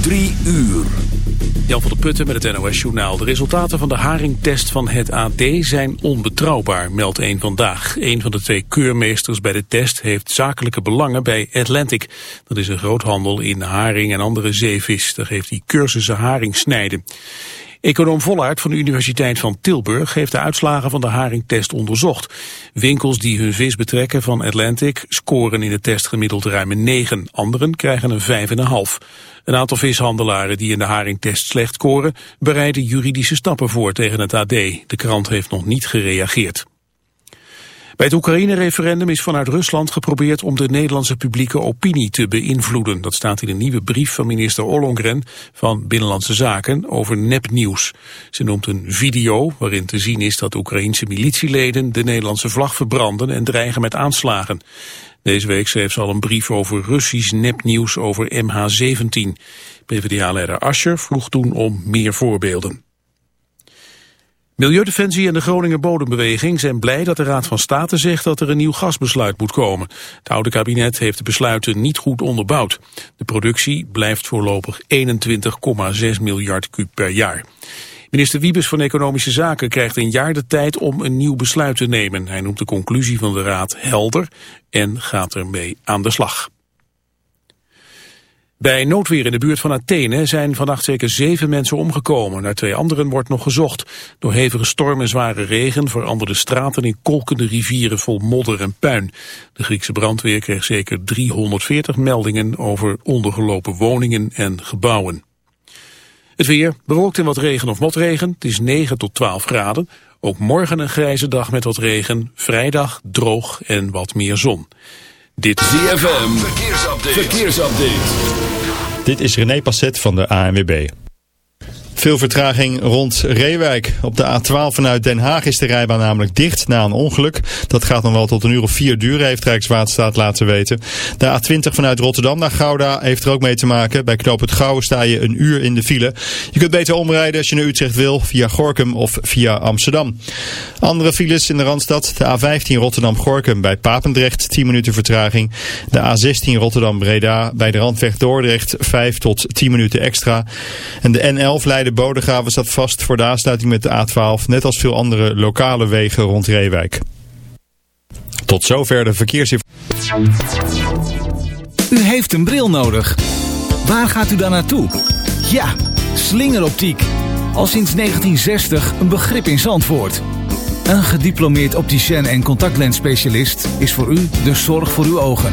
Drie uur. Jan van der Putten met het NOS-journaal. De resultaten van de haringtest van het AD zijn onbetrouwbaar, meldt één vandaag. Een van de twee keurmeesters bij de test heeft zakelijke belangen bij Atlantic. Dat is een groothandel in haring en andere zeevis. Daar geeft hij cursussen haring snijden. Econoom Vollaert van de Universiteit van Tilburg heeft de uitslagen van de haringtest onderzocht. Winkels die hun vis betrekken van Atlantic scoren in de test gemiddeld ruim een 9. Anderen krijgen een 5,5. Een aantal vishandelaren die in de haringtest slecht scoren bereiden juridische stappen voor tegen het AD. De krant heeft nog niet gereageerd. Bij het Oekraïne-referendum is vanuit Rusland geprobeerd om de Nederlandse publieke opinie te beïnvloeden. Dat staat in een nieuwe brief van minister Ollongren van Binnenlandse Zaken over nepnieuws. Ze noemt een video waarin te zien is dat Oekraïense militieleden de Nederlandse vlag verbranden en dreigen met aanslagen. Deze week schreef ze al een brief over Russisch nepnieuws over MH17. PvdA-leider Ascher vroeg toen om meer voorbeelden. Milieudefensie en de Groninger Bodembeweging zijn blij dat de Raad van State zegt dat er een nieuw gasbesluit moet komen. Het oude kabinet heeft de besluiten niet goed onderbouwd. De productie blijft voorlopig 21,6 miljard kub per jaar. Minister Wiebes van Economische Zaken krijgt een jaar de tijd om een nieuw besluit te nemen. Hij noemt de conclusie van de Raad helder en gaat ermee aan de slag. Bij noodweer in de buurt van Athene zijn vannacht zeker zeven mensen omgekomen. Naar twee anderen wordt nog gezocht. Door hevige storm en zware regen veranderden straten in kolkende rivieren vol modder en puin. De Griekse brandweer kreeg zeker 340 meldingen over ondergelopen woningen en gebouwen. Het weer, bewolkt in wat regen of motregen. Het is 9 tot 12 graden. Ook morgen een grijze dag met wat regen. Vrijdag droog en wat meer zon. Dit ZFM, verkeersupdate. verkeersupdate. Dit is René Passet van de ANWB. Veel vertraging rond Reewijk. Op de A12 vanuit Den Haag is de rijbaan namelijk dicht na een ongeluk. Dat gaat nog wel tot een uur of vier duren, heeft Rijkswaterstaat laten weten. De A20 vanuit Rotterdam naar Gouda heeft er ook mee te maken. Bij Knoop het sta je een uur in de file. Je kunt beter omrijden als je naar Utrecht wil, via Gorkum of via Amsterdam. Andere files in de Randstad. De A15 Rotterdam-Gorkum bij Papendrecht, 10 minuten vertraging. De A16 Rotterdam-Breda bij de Randweg Dordrecht, 5 tot 10 minuten extra. En de N11 Leiden de Bodegraven staat vast voor de aansluiting met de A12, net als veel andere lokale wegen rond Reewijk. Tot zover de verkeersinformatie. U heeft een bril nodig. Waar gaat u dan naartoe? Ja, slingeroptiek. Al sinds 1960 een begrip in Zandvoort. Een gediplomeerd opticien en contactlensspecialist is voor u de zorg voor uw ogen.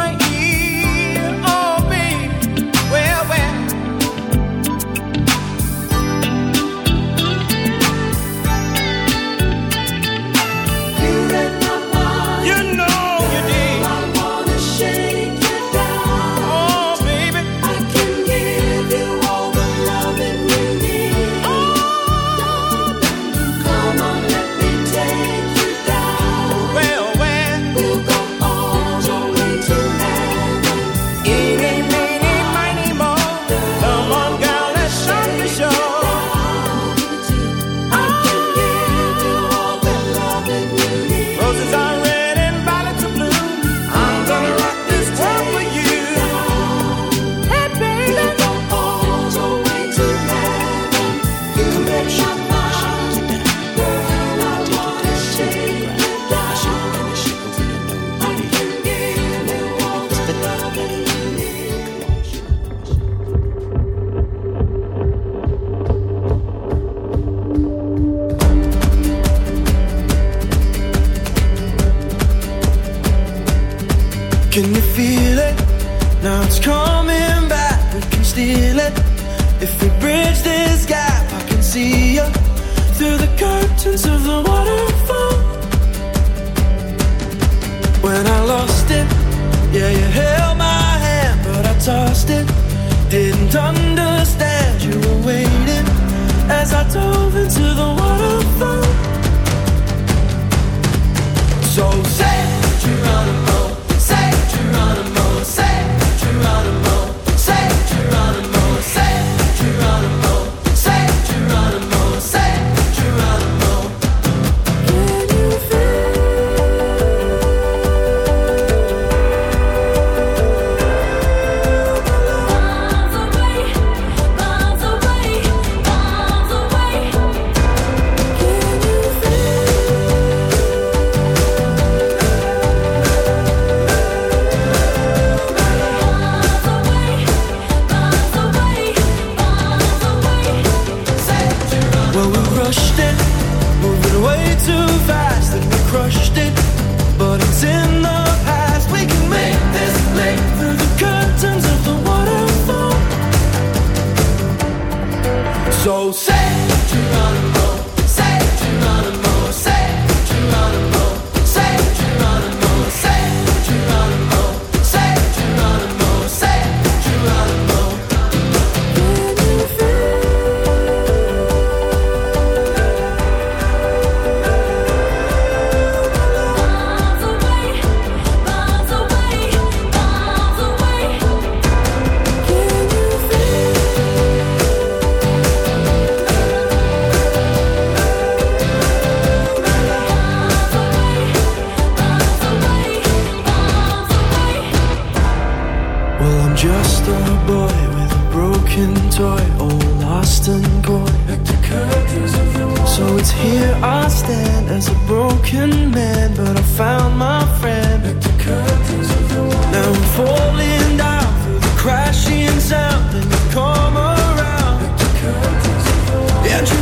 done I stand as a broken man, but I found my friend at the curtains of the wall. Now I'm falling down through the crashing sound, and you come around at the curtains of the wall. And you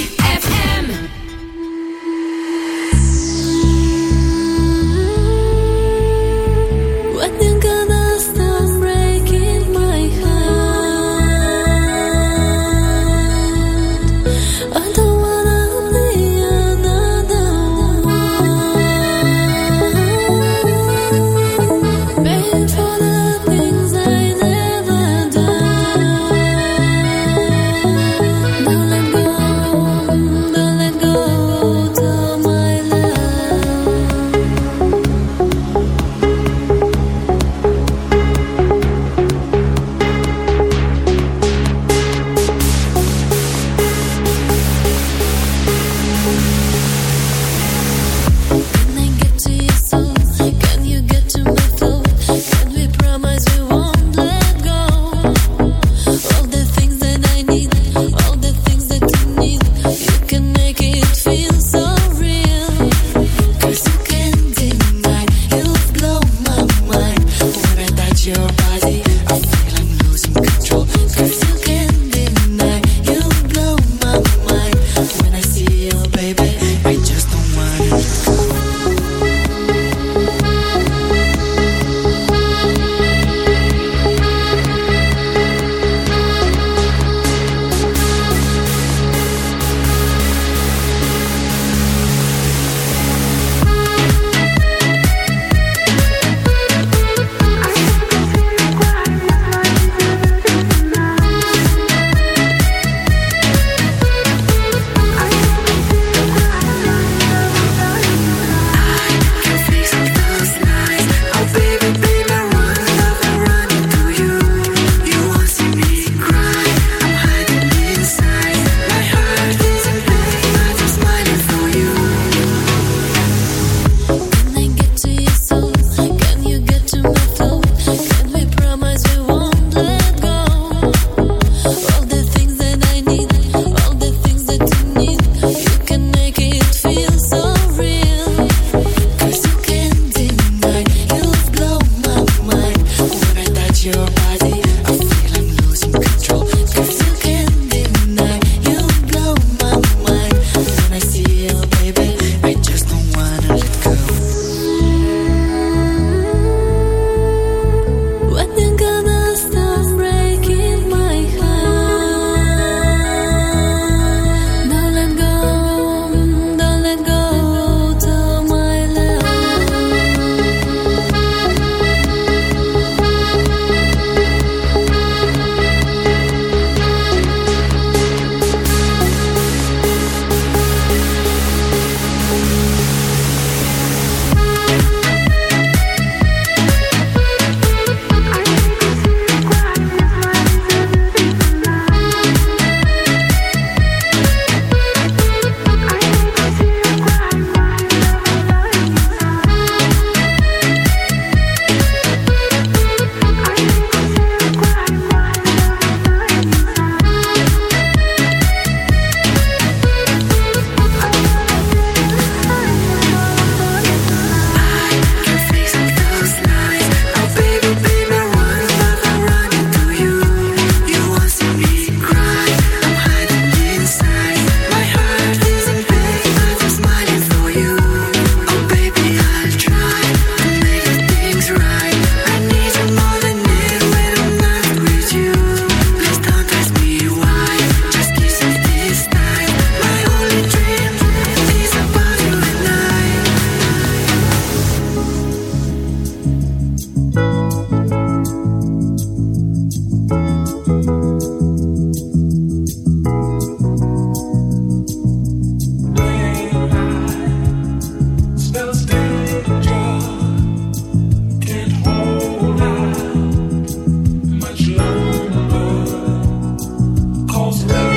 walls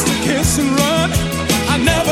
used to kiss and run. I never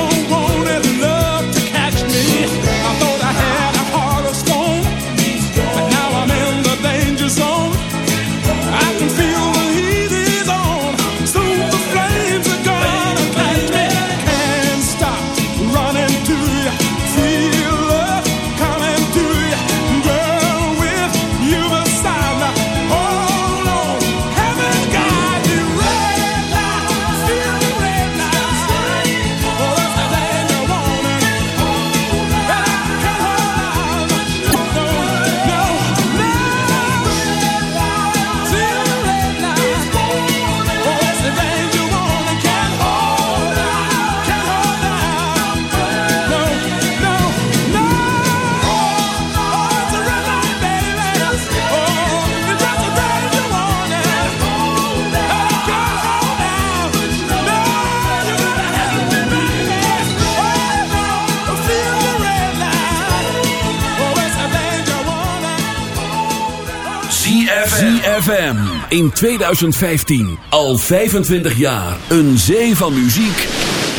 in 2015. Al 25 jaar. Een zee van muziek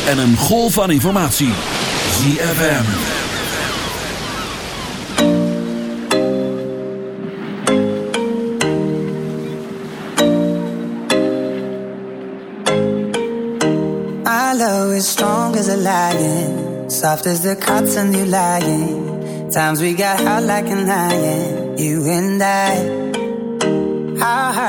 en een golf van informatie. ZFM. Our love is strong as a lion. Soft as the cotton you lying. Times we got hot like an iron. You and I.